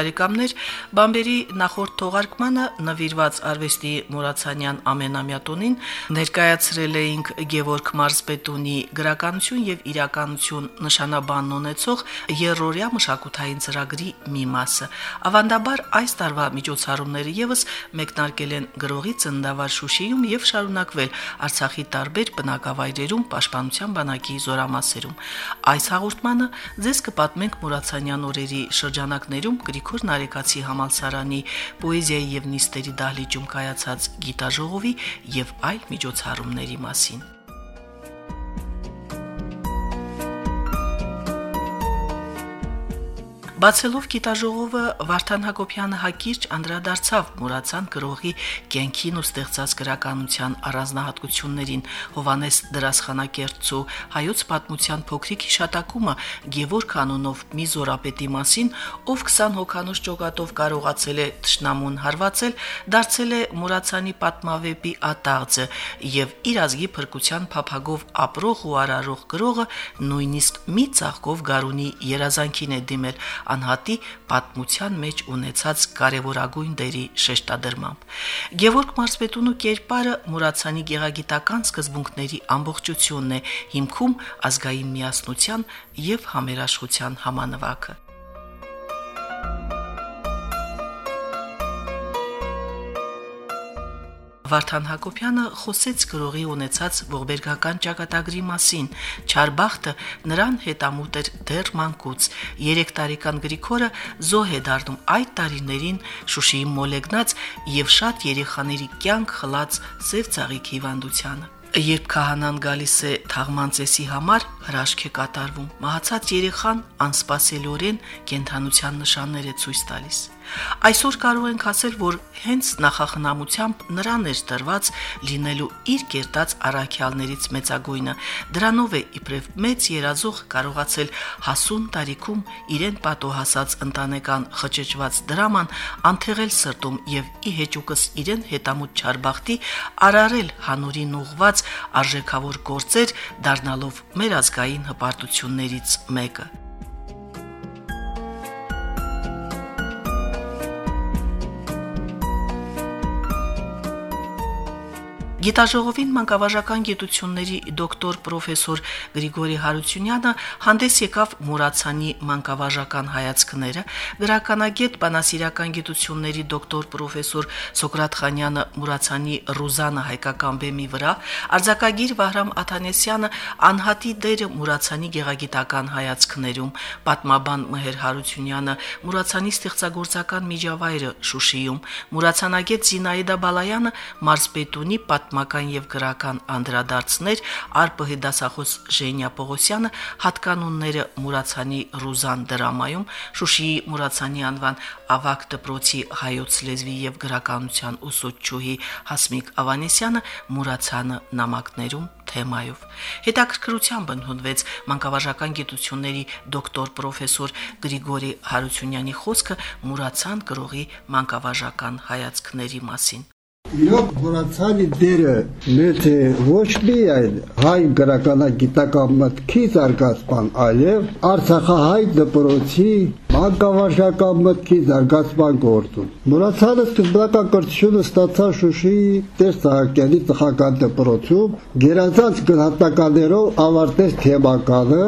Բարեկամներ, Բամբերի նախորդ թողարկմանը նվիրված արվեստի Մուրացանյան ամենամյա տոնին ներկայացրել էինք Գևորգ Մարզպետունի գրականություն եւ իրականություն նշանաբանն ունեցող երրորյա մշակութային ծրագրի մի մասը։ Ավանդաբար այս տարվա միջոցառումները եւս մեկնարկել են գրողի ծնդավար Շուշիում եւ շարունակվել Արցախի տարբեր բնակավայրերում Պաշտպանության բանակի զորամասերում։ Այս հաղորդմանը ձեզ կպատմենք Մուրացանյան օրերի շրջանակներում Գրիգոր Նարեկացի համալսարանի պոեզիայի եւ նիստերի դահլիճում կայացած գիտաժողովի եւ այլ միջոցառումների մասին։ Բացելով գիտաժողովը Վարդան Հակոբյանը հակիրճ անդրադարձավ Մուրացան գրողի կենքին ու ստեղծած գրականության առանձնահատկություններին Հովանես դրասխանակերտցու հայոց պատմության փոքրիկ հիշատակումը Գևորգ անունով մի զորապետի մասին, ով 20 հոկանոց ճոգատով կարողացել է ճշնամուն հարվածել, դարձել է Մուրացանի պատմավեպի ատաղձը եւ իր ազգի փրկության փափագով ապրող ու արարող գրողը նույնիսկ մի ցաղկով գարունի երազանքին է դիմել անհատի պատմության մեջ ունեցած կարևորագույն դերի շեշտադրմամբ։ Գևորգ Մարզպետունու կերպարը Մուրացանի գեղագիտական սկզբունքների ամբողջությունն է, հիմքում ազգային միասնության եւ համերաշխության համանվակը։ Վարդան Հակոբյանը խոսեց գրողի ունեցած ողբերգական ճակատագրի մասին։ Չարբախտը նրան հետամուտ էր դեռ մանկուց։ 3 տարեկան Գրիգորը զոհ է դառնում այդ տարիներին Շուշիի մոլեգնած եւ շատ երեխաների կյանք խլած սև ցաղիկ հիվանդությանը։ Երբ քահանան գալիս է թաղման ծեսի համար, հրաշք է կատարվում։ Մահացած երեխան անսպասելիորեն կենթանության նշաններ է ցույց տալիս։ Այսօր կարող ենք ասել, որ հենց նախախնամությամբ նրան էր տրված լինելու իր կերտած առաքյալներից մեծագույնը։ Դրանով է իբրև մեծ երազող կարողացել հասուն տարիքում իրեն պատոհասած ընտանեկան խճճված դրաման անթեղել սրտում եւ ի հեճուկս իրեն հետամուտ չարբախտի արարել հանուրին ուղված արժեքավոր գործեր, դառնալով մեր ազգային հպարտություններից մեկը։ Գիտաժողովին մանկավարժական գիտությունների դոկտոր պրոֆեսոր Գրիգորի Հարությունյանը հանդես եկավ Մուրացանի մանկավարժական հայացքները, գրականագետ բանասիրական գիտությունների դոկտոր պրոֆեսոր Սոկրատ Խանյանը Մուրացանի Ռուզանը հայկական բեմի վրա, արձակագիր Վահրամ Աթանեսյանը անհատի դերը Մուրացանի գեղագիտական հայացքներում, պատմաբան Մհեր Հարությունյանը Մուրացանի ստեղծագործական միջավայրը Շուշիում, Մուրացանագետ Զինայդա Բալայանը Մարզպետունի պատ պատմական եւ գրական անդրադարձներ Արփհի դասախոս Ժենյա Պողոսյանը հատկանունները Մուրացանի Ռուզան դրամայում Շուշիի Մուրացանի անվան ավակ դպրոցի հայոց լեզվի եւ գրականության ուսուցչուհի Հասմիկ Ավանեսյանը Մուրացանը նամակներում թեմայով։ Հետաքրքրությամբ ընդունվեց մանկավարժական գիտությունների դոկտոր պրոֆեսոր Գրիգորի Հարությունյանի խոսքը Մուրացան գրողի մանկավարժական հայացքների մասին։ Իրոք Հորացանի դերը մեծ է ոչ միայն հայ գրականագիտական մտքի զարգացման, այլև Արցախահայ դպրոցի մանկավարժական մտքի զարգացման գործում։ Մուրացանը սկզբնական կրթությունը ստացավ Շուշիի Տեր Սահակյանի ծխական դպրոցում, գերազանց գնահատականներով ավարտեց թեմականը,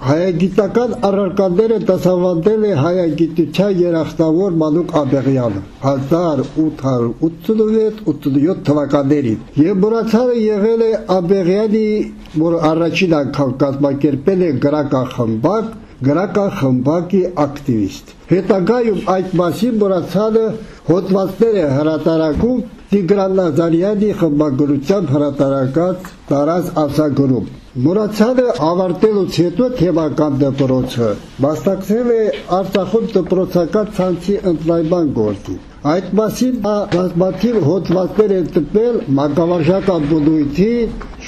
Հայագիտական առարկաները դասավանդել է հայագիտության երախտավոր Մանուկ Աբեղյանը 1886-87 թվականներին եւ Մուրացյանը եղել է Աբեղյանի, որ առաջին անգամ կազմակերպել է գրական խմբակ գրական խմբակի ակտիվիստ։ Հետագայում այդ մասին Մուրացյանը հոդվածներ է հրատարակում Տիգրան Նազարյանի խմբագրությամբ հրատարակած տարած ասագրում։ Մուրացյանը ավարտելուց հետո թեմական դպրոցը մասնակցել է Արցախում դպրոցական ցանցի ընդլայնման գործին։ Այդ մասին բազմաթիվ հոդվածներ են տպել մանկավարժական բնույթի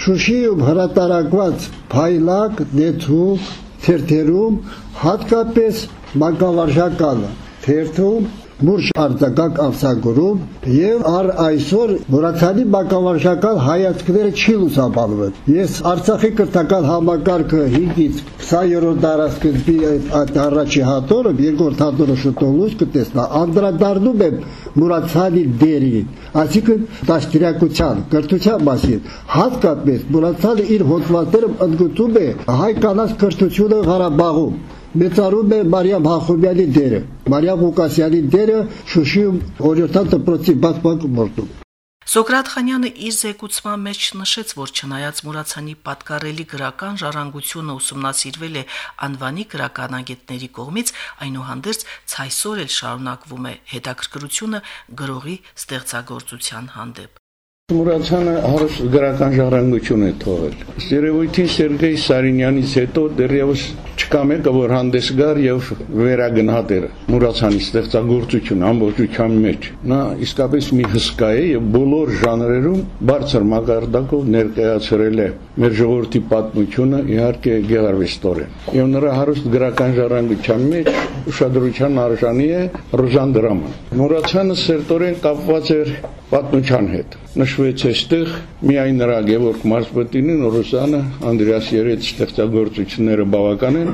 Շուշիում հրատարակված Փայլակ, Նեթուկ, թերթերում, հատկապես մանկավարժական թերթում մուրջ արձակակ ամսագրում եւ առ այսօր Մուրացանի բակավարժական հայացքները չի լուսաբանվել։ Ես Արցախի կրթական համակարգը 5-ից 20-րդ դարաշրջանի այդ առաջի հատորը, երկրորդ հատորը շուտով լույս կտեսնա, անդրադառնում եմ Մուրացանի դերին, այսինքն դաշտիրակության, կրթության մասին։ Հատկապես Մուրացանը իր հոդվածները ընդգծում է հայ կանանց կրթությունը Ղարաբաղում մեծարում է Մարիամ Հախոբյանի դերը։ Մարիամ Ղուկասյանի դերը Շուշիում օրիորդան դպրոցի բացման մորտում։ Սոկրատ Խանյանը իր զեկուցման մեջ նշեց, որ չնայած Մուրացանի պատկառելի գրական ժառանգությունը ուսումնասիրվել է անվանի գրականագետների կողմից, այնուհանդերձ ցայսօր էլ շարունակվում է հետաքրքրությունը գրողի ստեղծագործության հանդեպ։ Մուրացյանը հարուստ գրական ժառանգություն է թողել։ Սերևույթին Սերգեյ Սարինյանից հետո դեռևս չկա մեկը, որ հանդես գար եւ վերագնահատեր Մուրացյանի ստեղծագործությունը ամբողջության մեջ։ Նա իսկապես մի հսկա է եւ բոլոր ժանրերում բարձր մակարդակով ներկայացրել է մեր ժողովրդի պատմությունը իհարկե գեղարվեստորեն։ Եվ նրա հարուստ գրական ժառանգության մեջ ուշադրության արժանի է Ռոզան դրաման։ Մուրացյանը սերտորեն կապված էր պատմության հետ։ Նշվեց այստեղ միայն նրա Գևորգ Մարզպետինին, Ռուսանը, Անդրեաս Երետ ստեղծագործությունները բավական են,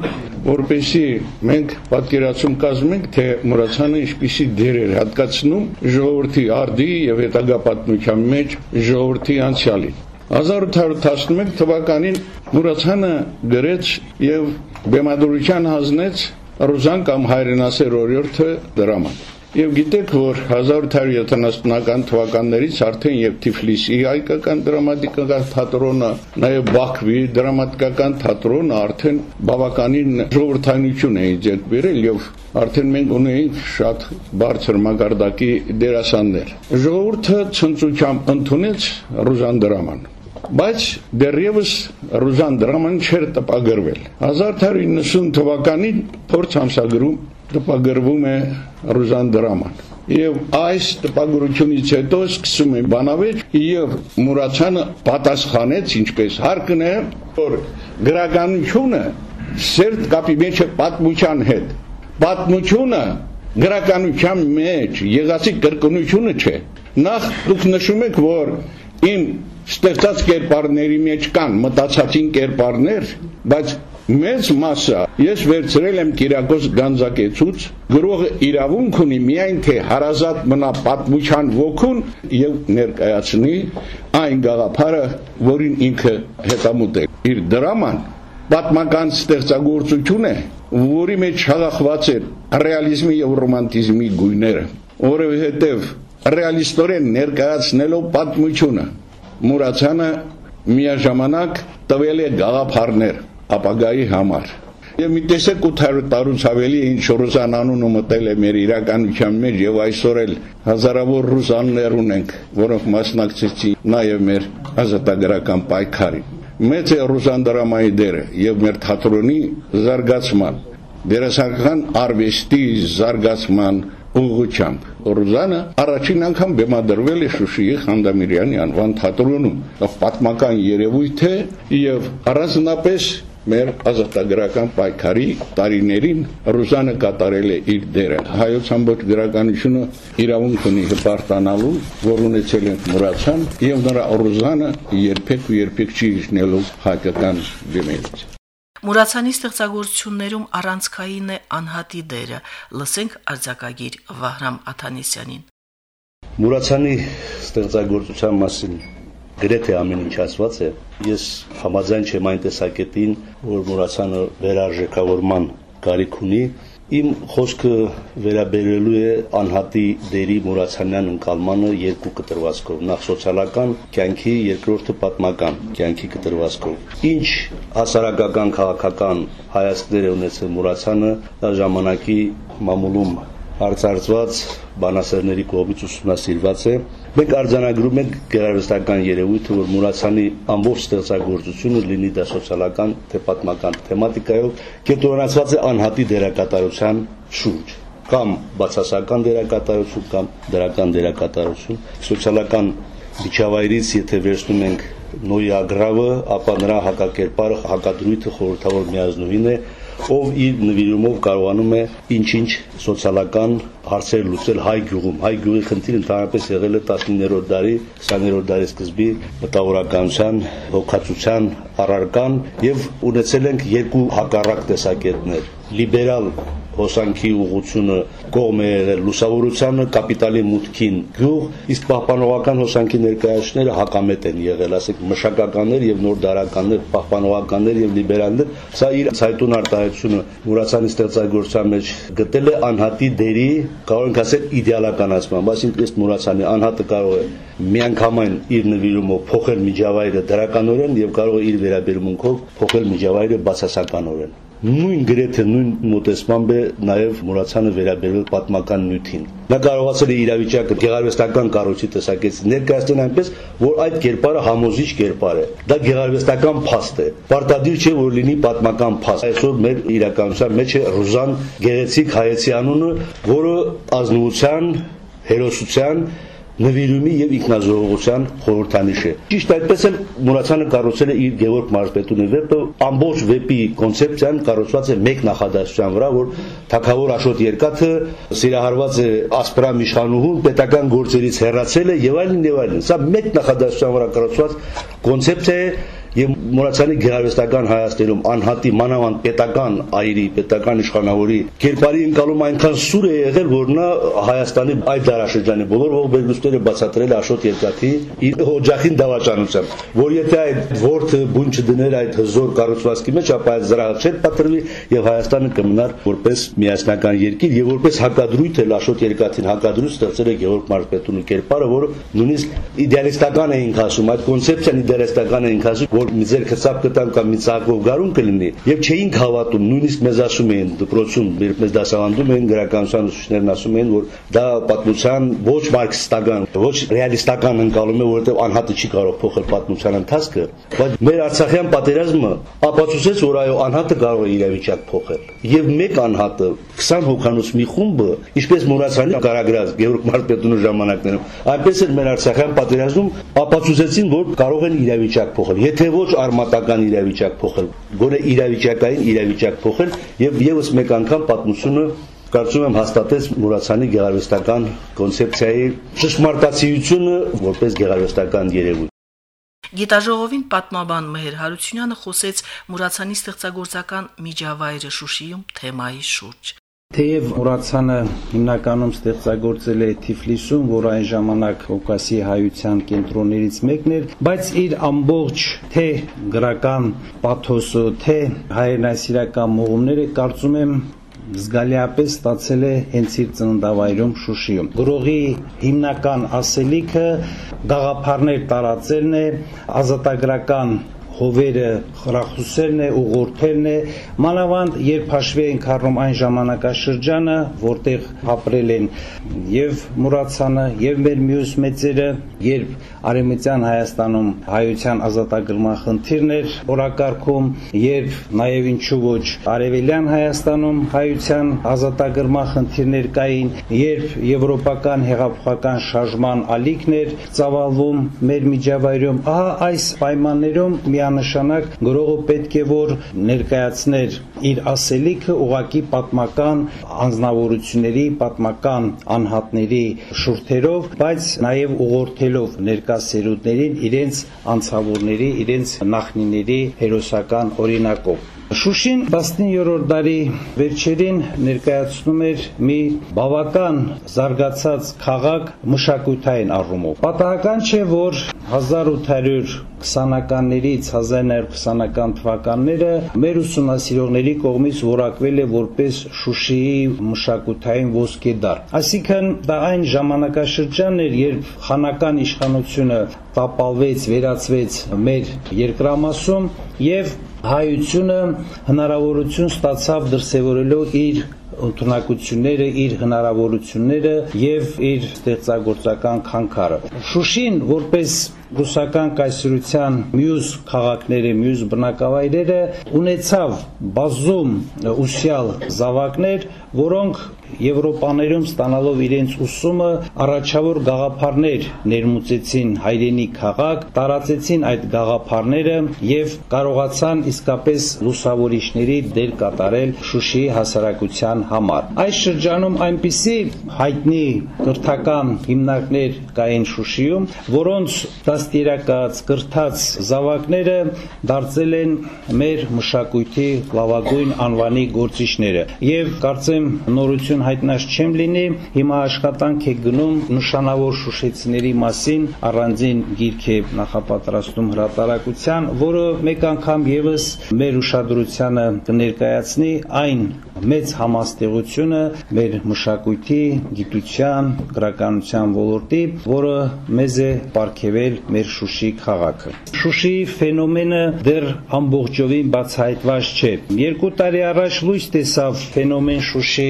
որպեսի մենք պատկերացում կազմենք, թե Մուրացյանը ինչպիսի դեր էր հատկացնում ժողովրդի արդի եւ հետագա պատմության մեջ ժողովրդի անցյալին։ 1811 թվականին Մուրացյանը գրեց եւ բեմադրության հանձնեց Ռուզան կամ հայրենասեր օրիորդը դրաման։ Եվ գիտեք, որ 1870-ական թվականներից արդեն եւ Թիֆլիսի հայկական դրամատիկական թատրոնը, նաեւ Բաքվի դրամատիկական թատրոնը արդեն բավականին ժողովրդայնություն էին ձեռք բերել եւ արդեն մենք ունեինք շատ բարձր մակարդակի դերասաններ։ Ժողովուրդը ցնծությամբ ընդունեց Ռուզան դրաման բայց դեռևս Ռուզան դրաման չէր տպագրվել 1890 թվականին փորձ ամսագրում տպագրվում է Ռուզան դրաման եւ այս տպագրությունից հետո սկսում է բանավեճ եւ Մուրացյանը պատասխանեց ինչպես հարկն է որ գրականությունը սերտ կապի մեջ է պատմության հետ պատմությունը գրականության մեջ եղածի կրկնությունը չէ նախ դուք նշում եք որ իմ ստեղծած կերպարների մեջ կան մտածածին կերպարներ բայց Մեծ մասը ես վերցրել եմ Կիրակոս Գանձակեցուց, գրողը իրավունք ունի միայն թե հարազատ մնա պատմության ոգուն եւ ներկայացնի այն գաղափարը, որին ինքը հետամուտ է։ Իր դրաման պատմական ստեղծագործություն է, որի մեջ հաղախված է ռեալիզմի եւ ռոմանտիզմի գույները, որովհետեւ ռեալիստորեն ներկայացնելով պատմությունը Մուրացյանը միաժամանակ տվել է գաղափարներ ապագայի համար։ Եվ մի տեսեք 800 տարուց ավելի ինչ ռուսան անունը մտել է մեր իրականության մեջ եւ այսօր էլ հազարավոր ռուսաններ ունենք, որոնք մասնակցեցին նաեւ մեր ազատագրական պայքարին։ Մեծ է ռուսան դրամայի դերը եւ մեր թատրոնի զարգացման, դերասանական արվեստի զարգացման ուղղությամբ։ Ռուզանը առաջին անգամ բեմադրվել է Շուշիի Խանդամիրյանի անվան թատրոնում։ Պատմական երևույթ է եւ առանձնապես մեր ազատագրական պայքարի տարիներին Ռուսանը կատարել է իր դերը։ Հայոց ամբողջ գրականությունը իրավունք ունի հպարտանալու, որ ունեցել են Մուրացյան եւ նրա Ռուսանը երբեք ու երբեք չի իջնելու հայկական դեմերից։ Մուրացյանի ստեղծագործություններում առանցքային է անհատի դերը։ Լսենք արձակագիր Վահրամ Աթանեսյանին։ Մուրացյանի ստեղծագործության մասին գրեթե ամեն ինչ ասված է։ Ես համաձայն չեմ այն տեսակետին, որ Մուրացյանը վերարժեքավորման կարիք ունի։ Իմ խոսքը վերաբերելու է անհատի դերի Մուրացյանյան ընկալմանը երկու կտրվածքով՝ նախ սոցիալական կյանքի, երկրորդը պատմական կյանքի կտրվածքով։ Ինչ հասարակական քաղաքական հայացքներ ունեցել Մուրացյանը, դա ժամանակի մամուլում արծարծված բանասերների կողմից ուսումնասիրված է Մենք արձանագրում ենք գերարվեստական երևույթը, որ Մուրացյանի ամբողջ ստեղծագործությունը լինի դա սոցիալական թե պատմական թեմատիկայով, կենտրոնացված է անհատի դերակատարության շուրջ։ կամ բացասական դերակատարություն կամ դրական դերակատարություն սոցիալական միջավայրից եթե վերցնում ենք նոյի ագրավը, ապա նրա հակակերպարը հակադրույթը խորհրդավոր միազնուին է, ով իր նվիրումով կարողանում է ինչ-ինչ սոցիալական հարցեր լուծել հայ գյուղում։ Հայ գյուղի խնդիրը ընդհանրապես եղել է 19-րդ դարի, 20-րդ դարի սկզբի մտավորականության, հոգացության առարկան եւ ունեցել ենք երկու հակառակ տեսակետներ՝ լիբերալ հոսանքի ուղությունը կողմ է եղել լուսավորությանը, կապիտալի մուտքին գյուղ, իսկ պահպանողական հոսանքի ներկայացուցիչները հակամետ են եղել, ասենք մշակականներ եւ նոր դարականներ, պահպանողականներ եւ լիբերալներ, սա իր ցայտուն արտահայտությունը Մուրացյանի ստեղծագործության մեջ գտել է անհատի դերի, կարող ենք ասել իդեալականացման, այսինքն ըստ Մուրացյանի անհատը կարող է միանգամայն իր նվիրումով փոխել միջավայրը դրականորեն եւ կարող է իր վերաբերմունքով փոխել միջավայրը բացասականորեն նույն գրեթե նույն մոտեցմամբ է նաև Մուրացյանը վերաբերվել պատմական նյութին։ Նա կարողացել է իրավիճակը գեղարվեստական կառույցի տեսակետից ներկայացնել այնպես, որ այդ կերպարը համոզիչ կերպար է։ Դա գեղարվեստական փաստ է։ Պարտադիր չէ որ լինի պատմական փաստ։ Այսօր մեր իրականության մեջ է Ռուզան Գեղեցիկ հայեցի անունը, որը ազնվության, հերոսության նվիրումի եւ ինքնազոհողության խորհրդանիշ է։ Ճիշտ այդպես էլ Մուրացյանը կառուցել է իր Գևորգ Մարզպետունի վեպը, ամբողջ վեպի կոնցեպցիան կառուցված է մեկ նախադասության վրա, որ Թագավոր Աշոտ Երկաթը սիրահարված է ասպրամ իշխանուհուն, պետական գործերից հեռացել է եւ այլն եւ այլն։ Սա մեկ նախադասության վրա կառուցված կոնցեպցիա է, եւ Մուրացյանի գեղարվեստական Հայաստանում անհատի մանավանդ պետական այրի, պետական իշխանավորի կերպարի ընկալում այնքան սուր է եղել, որ նա Հայաստանի այդ դարաշրջանի բոլոր ողբերգությունները բացատրել Աշոտ Երկաթի իր օջախին դավաճանությամբ, որ եթե այդ ворթը բուն չդներ այդ հզոր կառուցվածքի մեջ, ապա այդ զրահը չէր պատրվի եւ Հայաստանը կմնար որպես միասնական երկիր եւ որպես հակադրույթ էլ Աշոտ Երկաթին հակադրույթ ստեղծել է Գևորգ Մարտպետունի կերպարը, որը նույնիսկ իդեալիստական էինք ասում, այդ կոնցեպցիան իդեալիստական էինք ասում որ մի ձեր քծապ կտան կամ մի ցակով գարուն կլինի եւ չէինք հավատում նույնիսկ մեզ ասում էին դպրոցում երբ մեզ դասավանդում էին գրականության ուսուցիչներն ասում էին որ դա պատմության ոչ մարքսիստական ոչ ռեալիստական ընկալում է որովհետեւ անհատը չի կարող փոխել պատմության ընթացքը բայց մեր արցախյան պատերազմը ապացուցեց որ այո անհատը կարող է իրավիճակ փոխել եւ մեկ անհատը 20 հոգանոց մի խումբը ինչպես Մուրացյանի կարագրած Գևորգ Մարզպետունի ժամանակներում այնպես էլ մեր արցախյան պատերազմում ապացուցեցին որ կարող են իրավիճակ փոխել եթե ոչ արմատական իրավիճակ փոխել, գոնե իրավիճակային իրավիճակ փոխել եւ եւս մեկ անգամ պատմությունը կարծում եմ հաստատեց Մուրացյանի գեղարվեստական կոնցեպցիայի ճշմարտացիությունը որպես գեղարվեստական երևույթ։ Գիտաժողովին պատմաբան Մեհեր Հարությունյանը խոսեց Մուրացյանի ստեղծագործական միջավայրը Շուշիում թեմայի շուրջ։ Թեև Մուրացյանը հիմնականում ստեղծագործել է Թիֆլիսում, որ այն ժամանակ Կովկասի հայության կենտրոններից մեկն էր, բայց իր ամբողջ թե գրական պաթոսը, թե հայրենասիրական մողումները կարծում եմ զգալիապես ստացել է հենց իր ծննդավայրում Շուշիում։ Գրողի հիմնական ասելիքը գաղափարներ տարածելն է, ազատագրական հովերը խրախուսելն է, ուղղորդելն է, մանավանդ երբ հաշվի ենք առնում այն ժամանակաշրջանը, որտեղ ապրել են եւ Մուրացյանը, եւ մեր մյուս մեծերը, երբ Արեմիցյան Հայաստանում հայության ազատագրման խնդիրն էր օրակարգում, երբ նաեւ ինչու ոչ Արևելյան Հայաստանում հայության ազատագրման խնդիրներ կային, երբ եվրոպական հեղափոխական շարժման ալիքներ ծավալվում մեր միջավայրում, ահա այս պայմաններում մի միանշանակ գրողը պետք է որ ներկայացներ իր ասելիքը ուղակի պատմական անznավորությունների, պատմական անհատների շուրթերով, բայց նաև ուղղորդելով ներկա սերունդներին իրենց անցավորների, իրենց նախնիների հերոսական օրինակով։ Շուշին 17-րդ դարի վերջերին ներկայացնում էր մի բավական զարգացած քաղաք մշակութային առումով։ Պատահական չէ, որ 1820-ականներից 1920-ական թվականները մեր ուսումնասիրողների կողմից որակվել է որպես Շուշիի մշակութային ոսկե դար։ Այսինքն դա այն ժամանակաշրջանն էր, երբ խանական իշխանությունը տապալվեց, վերածվեց մեր երկրամասում եւ հայությունը հնարավորություն ստացավ դրսևորելու իր ընդունակությունները, իր հնարավորությունները եւ իր ստեղծագործական քանքարը։ Շուշին որպես ռուսական կայսրության մյուս քաղաքները, մյուս բնակավայրերը ունեցավ բազում ուսյալ զավակներ, որոնք Եվրոպաներում ստանալով իրենց ուսումը առաջավոր գաղափարներ ներմուծեցին հայրենի քաղաք, տարածեցին այդ գաղափարները եւ կարողացան իսկապես լուսավորիչների դեր կատարել Շուշիի հասարակության համար։ Այս շրջանում այնպիսի հայտնի կրթական հիմնարկներ կային Շուշիում, որոնց դաստիարակած, կրթած զավակները դարձել են մեր մշակույթի լավագույն անվանի գործիչները եւ կարծեմ նորություն հայտնած չեմ լինի հիմա աշխատանք է գնում նշանավոր շուշեցիների մասին առանձին գիրք է նախապատրաստում հրատարակության որը մեկ անգամ եւս մեր ուշադրությանը կներկայացնի այն մեծ համաստեղությունը մեր մշակույթի, գիտության, գրականության ոլորտի, որը մեզ է ապարգևել մեր Շուշի քաղաքը։ Շուշիի ֆենոմենը դեռ ամբողջովին բացահայտված չէ։ Երկու տարի առաջ լույս տեսավ ֆենոմեն Շուշի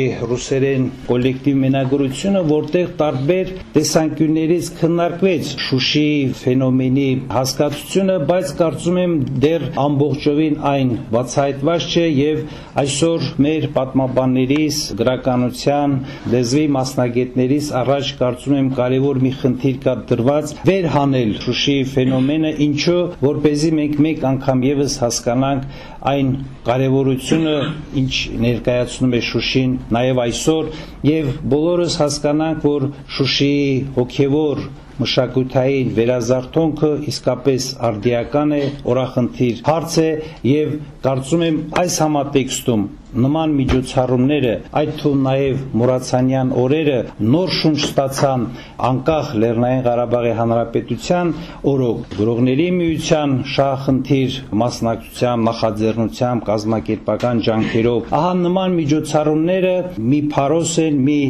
ռուսերեն կոլեկտիվ մենագրությունը, որտեղ տարբեր տեսանկյուններից քննարկվեց Շուշիի ֆենոմենի հասկացությունը, բայց կարծում եմ դեռ ամբողջովին այն բացահայտված չէ եւ այսօր մեր պատմաբաններիս, գրականության, լեզվի մասնագետներիս առաջ կարծում եմ կարևոր մի խնդիր կա դրված վերհանել Շուշիի ֆենոմենը, ինչու որ เป զի մենք մեկ անգամ եւս հասկանանք այն կարևորությունը, ինչ ներկայացնում է Շուշին նաև այսօր եւ բոլորս հասկանանք, որ Շուշիի հոգեվոր մշակութային վերազարթոնքը իսկապես արդիական է, օրախնդիր հարց է եւ կարծում եմ այս համատեքստում Նման միջոցառումները, այդ թվում նաև Մուրացանյան օրերը նոր շունչ ստացան անկախ Լեռնային Ղարաբաղի Հանրապետության օրոք գրողների միության շահխնդիր մասնակցությամբ նախաձեռնությամբ կազմակերպական ջանքերով ահա նման միջոցառումները մի փարոս են մի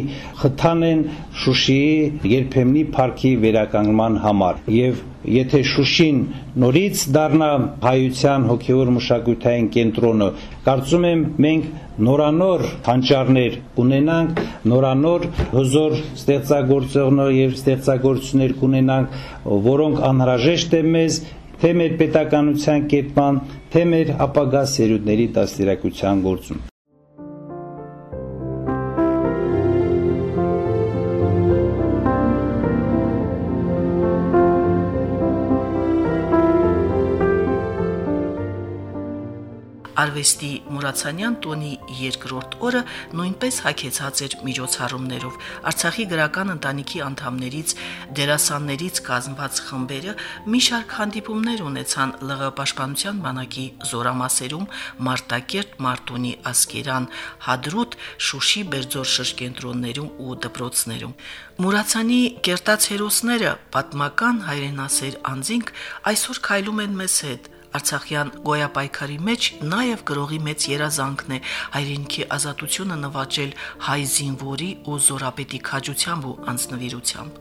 խթան են Շուշիի երբեմնի парքի վերականգնման համար եւ եթե Շուշին նորից դառնա հայության հոգեոր մշակութային կենտրոնը, կարծում եմ մենք նորանոր հանճարներ կունենանք, նորանոր հզոր ստեղծագործողներ եւ ստեղծագործություններ կունենանք, որոնք անհրաժեշտ է մեզ թե մեր պետականության կերպման, թե մեր ապագա սերունդների դաստիարակության գործում։ Արվեստի Մուրացանյան տոնի երկրորդ օրը նույնպես հագեցած էր միջոցառումներով։ Արցախի գրական ընտանիքի անդամներից, դերասաններից կազմված խմբերը մի շարք հանդիպումներ ունեցան ԼՂ պաշտպանության բանակի զորամասերում Մարտակերտ, Մարտունի, Ասկերան, Հադրուտ, Շուշի, Բերձոր շրջենտրոններում ու դպրոցներում։ Մուրացանի կերտած հերոսները պատմական հայրենասեր անձինք այսօր քայլում են մեզ հետ Արցախյան գոյապայքարի մեջ նաև գրողի մեծ երազանքն է հայրենիքի ազատությունը նվաճել հայ զինվորի ու զորապետի քաջությամբ ու անձնվիրությամբ։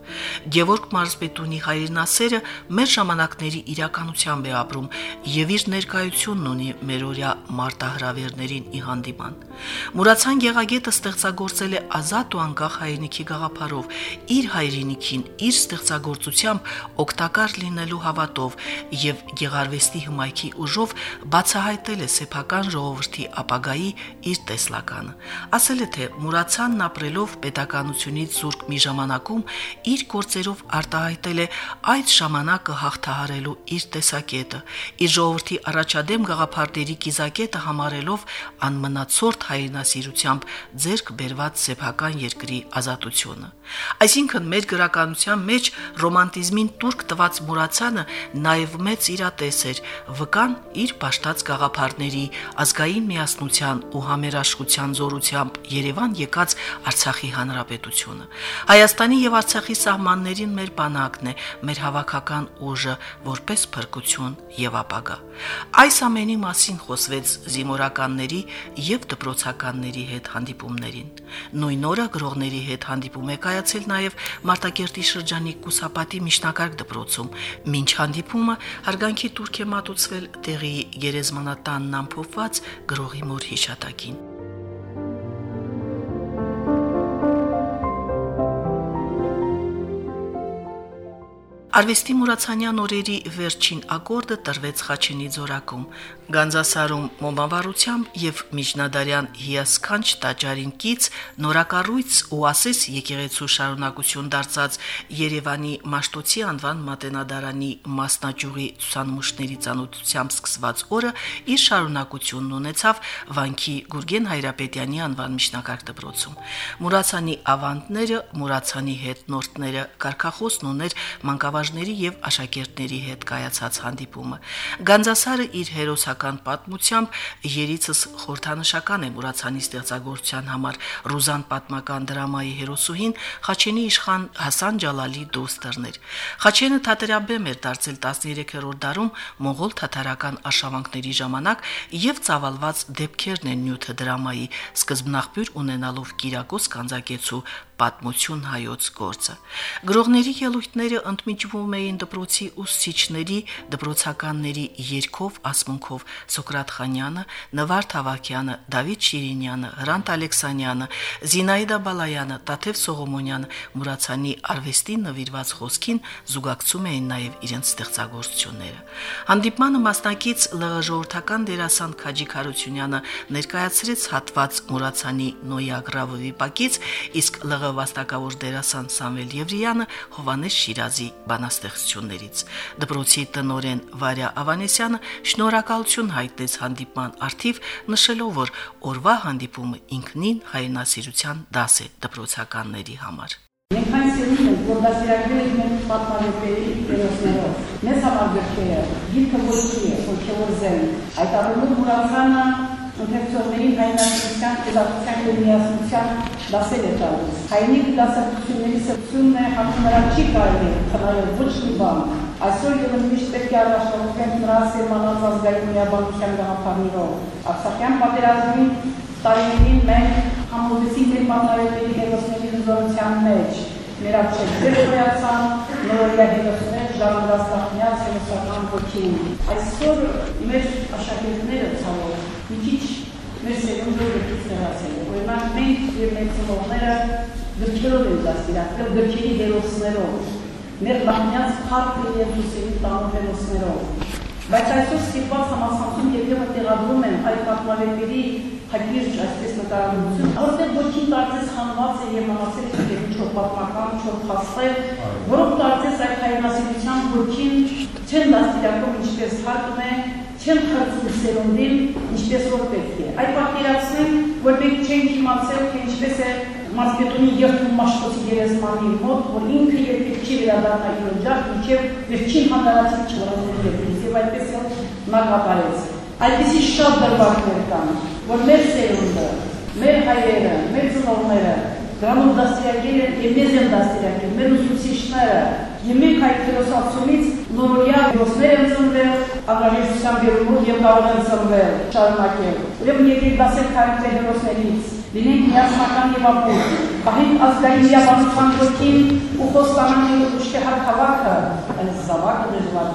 Գևորգ Մարզպետունի հայրենասերը մեր ժամանակների իրականությամբ է ապրում եւ իր ներկայությունն ունի մերօրյա մարտահրավերներին ի հանդիման։ Մուրացան Գեղագետը ստեղծագործել է ազատ ու անկախ հայրենիքի գաղափարով, իր հայրենիքին, իր ստեղծագործությամբ օգտակար լինելու հավատով եւ գեղարվեստի մայքի ուժով բացահայտել է սեփական ժողովրդի ապագայի իր տեսլականը։ Ասել է, թե Մուրացյանն ապրելով պետականությունից զուրկ մի ժամանակում իր գործերով արտահայտել է այդ ժամանակը հաղթահարելու իր տեսակետը, իր ժողովրդի առաջադեմ գաղափարների կիզակետը համարելով անմնացորդ հայրենասիրությամբ ձեռք բերված սեփական երկրի ազատությունը։ Այսինքն մեր գրականության մեջ ռոմանտիզմին турք տված Մուրացյանը նաև մեծ իրատես էր, վկան իր պաշտած գաղափարների ազգային միասնության ու համերաշխության զորությամբ Երևան եկած Արցախի հանրապետությունը։ Հայաստանի եւ Արցախի սահմաններին մեր բանակն է, մեր հավաքական ուժը որպես փրկություն եւ ապագա։ Այս ամենի մասին խոսվեց զինորականների եւ դպրոցականների հետ հանդիպումներին։ Նույն օրը գրողների հետ հանդիպում է կայացել նաեւ Մարտակերտի շրջանի Կուսապատի միջնակարգ դպրոցում։ Մինչ հանդիպումը հարգանքի Թուրքիա մատու մատուցվել տեղի գերեզմանատանն ամփոփված գրողի մոր հիշատակին։ Արվեստի Մուրացանյան օրերի վերջին ակորդը տրվեց Խաչենի ձորակում։ Գանձասարում մոմավառությամբ եւ միջնադարյան հիասքանչ տաճարին կից նորակառույց ու ասես եկեղեցու շարունակություն դարձած Երևանի Մաշտոցի անվան մատենադարանի մասնաճյուղի ցուցանմուշների ցանոթությամբ սկսված օրը իր շարունակությունն ունեցավ Վանքի Գուրգեն Հայրապետյանի անվան միջնակարգ դպրոցում։ Մուրացանի ավանդները, Մուրացանի հետնորդները կարկախոսն ուներ մանկավարժների եւ աշակերտների հետ կայացած հանդիպումը։ Գանձասարը իր հերոսական պատմությամբ երիցս խորթանշական է Մուրացանի ստեղծագործության համար Ռուզան պատմական դրամայի հերոսուհին Խաչենի իշխան Հասան Ջալալի դոստերներ։ Խաչենը թատերաբեմ էր դարձել 13-րդ դարում մոնղոլ թաթարական արշավանքների ժամանակ եւ ծավալված դեպքերն են նյութը դրամայի սկզբնաղբյուր ունենալով Կիրակոս Կանձակեցու պատմություն հայոց գործը։ Գրողների ելույթները ընդմիջվում էին դպրոցի ուսուցիչների, դպրոցականների երկով ասմունքով. Սոկրատ Խանյանը, Նվարդ Հավաքյանը, Դավիթ Շիրինյանը, Հրանտ Ալեքսանյանը, Զինայդա Բալայանը, Տաթև Սողոմոնյանը Մուրացանի արվեստին նվիրված խոսքին զուգակցում էին նաև իրենց ստեղծագործությունները։ Հանդիպմանը մասնակից ԼՂ ժողովրդական դերասան Քաջիկ Հարությունյանը ներկայացրեց հատված Մուրացանի Նոյագրավը վիպակից, իսկ ԼՂ վաստակավոր դերասան Սամվել Եվրյանը Հովանես Շիրազի բանաստեղծություններից։ Դպրոցի տնորեն Վարյա Ավանեսյանը շնորհակալություն հայտնեց հանդիպման արդիվ, նշելով, որ օրվա հանդիպումը ինքնին հայրենասիրության դաս է դպրոցականների համար։ Մենք այն սերուն ենք, որ դասերակել ենք մեր պատմավեպերի երոսներով։ Մեզ համար գրքերը, գիրքը ոչի է, հոգևոր զեն։ Այդ առումով Մուրացանը ընթերցողներին հայնասիրության, ուզակության ու միասնության դասեր է տալիս։ Հայնիկ դասակցությունների սրտությունն է նրա չի կարելի խնայել ոչ մի բան։ Այսօր եւ միշտ պետք է առաջնորդենք նրա սերմանած ազգային միաբանության գաղափարներով։ Արցախյան պատերազմի տարիներին մենք համոզեցինք մեր պատահելների հերոսների հզորության մեջ։ Ձեր խոյացան նորյա հերոսներ ժառանգաստախնյաց հերոսական ոգին։ Այսօր մեր աշակերտները ցավոք մի քիչ մեր սերունդը գրքից հեռացել է։ Օրինակ մենք եւ մեր ծնողները գրքերով են դաստիարակել, գրքերի հերոսներով, մեր բանյաց փառքը եւ ուսերի տանող հերոսներով։ Բայց այսօր ստիպված համասանքում երբեմն տեղադրում են այդ պատմավեպերի հագիրճ այսպես նկարագրություն, որտեղ ոչինչ դարձես հանված է եւ մնացել է դեպի չոր պատմական, չոր փաստեր, որոնք դարձես այդ հայրենասիրության ոգին չեն դաստիարակում ինչպես հարկն է, չեն խրձում սերունդին, ինչպես որ պետք է։ Այդ պատկերացնենք, որ մենք չենք իմացել, թե ինչպես է Մասպետունի երթում մաշտոցի գերեզմանի մոտ, որ ինքը երբեք չի վերադառնա իր օջախ, մինչև վերջին հանդարացի երկրից, եւ այդպես էլ նա կատարեց։ Այդպիսի շատ դրվագներ կան, որ մեր սերունդը, մեր հայերը, մեր ծնողները դրանով դաստիարակել են եւ մեզ են դաստիարակել, մեր ուսուցիչները, եւ մենք այդ ֆիլոսոֆիումից նորյա դոսներ են ծնվել, ագարեշտության բերումով եւ կարող են ծնվել, շարունակել։ Ուրեմն եկեք դասել քարիքտե հերոսներից, լինենք միասնական եւ ապուր, պահենք ազգային միաբանության ոգին ու խոստանանք ուշքեհար քաղաքը, այս զավակը դժվար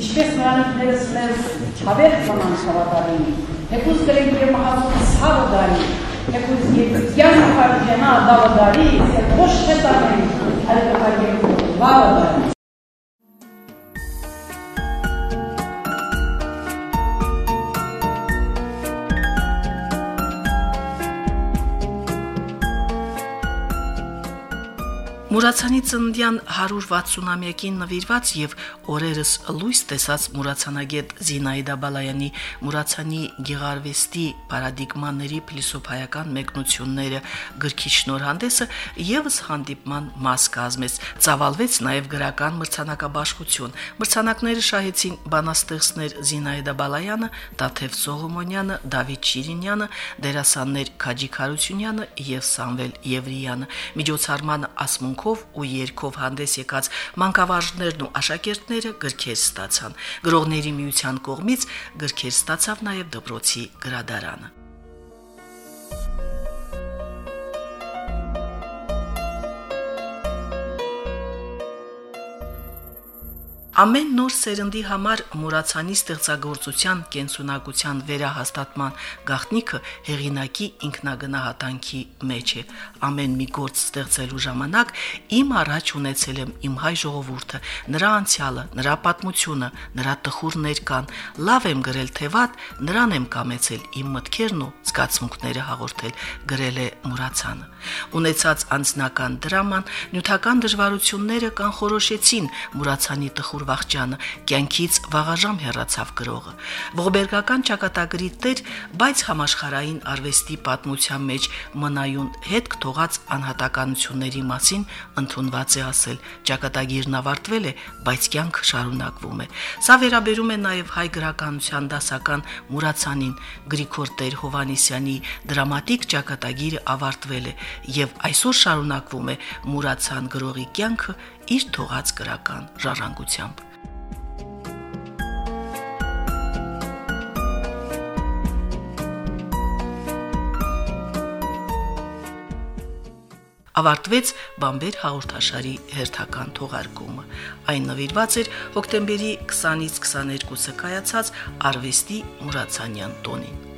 Ինչպես նրանից մեզ հավեր կման հավատարին, հեկուս կրենք եւ մահացուն ցավը դարի, հեկուս երկյան հարջենա դավը դարի, եւ ոչ թե տանեն, այլ կհարգենք վարը դարի։ Մուրացանի ծննդյան 160-ամյակին նվիրված եւ օրերս լույս տեսած Մուրացանագետ Զինայդա Բալայանի Մուրացանի գեղարվեստի պարադիգմաների փիլիսոփայական մեկնությունները գրքի շնորհանդեսը եւս հանդիպման մաս կազմեց։ Ծավալվեց նաեւ գրական մրցանակաբաշխություն։ Մրցանակները շահեցին բանաստեղծներ Զինայդա Բալայանը, Տաթև Սողոմոնյանը, Դավիթ Շիրինյանը, դերասաններ Քաջիկ Հարությունյանը եւ Սամվել Եվրյանը։ Միջոցառմանը ասմունք ջանքով ու երկով հանդես եկած մանկավարժներն ու աշակերտները գրքեր ստացան։ Գրողների միության կողմից գրքեր ստացավ նաև դպրոցի գրադարանը։ Ամեն նոր սերնդի համար Մուրացանի ստեղծագործության կենսունակության վերահաստատման գաղտնիքը հեղինակի ինքնագնահատանքի մեջ է։ Ամեն մի գործ ստեղծելու ժամանակ իմ առաջ ունեցել եմ իմ հայ ժողովուրդը, նրա անցյալը, նրա պատմությունը, նրա տխուր ներկան։ Լավ եմ գրել թե վատ, նրան եմ կամեցել իմ մտքերն ու զգացմունքները հաղորդել, գրել է Մուրացանը։ Ունեցած անձնական դրաման, նյութական դժվարությունները կանխորոշեցին Մուրացանի տխուր վախճանը, կյանքից վաղաժամ հեռացավ գրողը։ Ողբերգական ճակատագրի տեր, բայց համաշխարային արվեստի պատմության մեջ մնայուն հետ թողած անհատականությունների մասին ընդունված է ասել. ճակատագիրն ավարտվել է, բայց կյանքը շարունակվում է։ Սա վերաբերում է նաև հայ գրականության դասական Մուրացանին Գրիգոր Տեր Հովանիսյանի դրամատիկ ճակատագիրը ավարտվել է եւ այսօր շարունակվում է Մուրացան գրողի կյանքը իր թողած գրական ժառանգությամբ։ ավարտվեց Բամբեր հաղորդաշարի հերթական թողարկումը։ Այն նվիրված էր հոկտեմբերի 20-ից 22-ը կայացած արվեստի Մուրացանյան տոնին։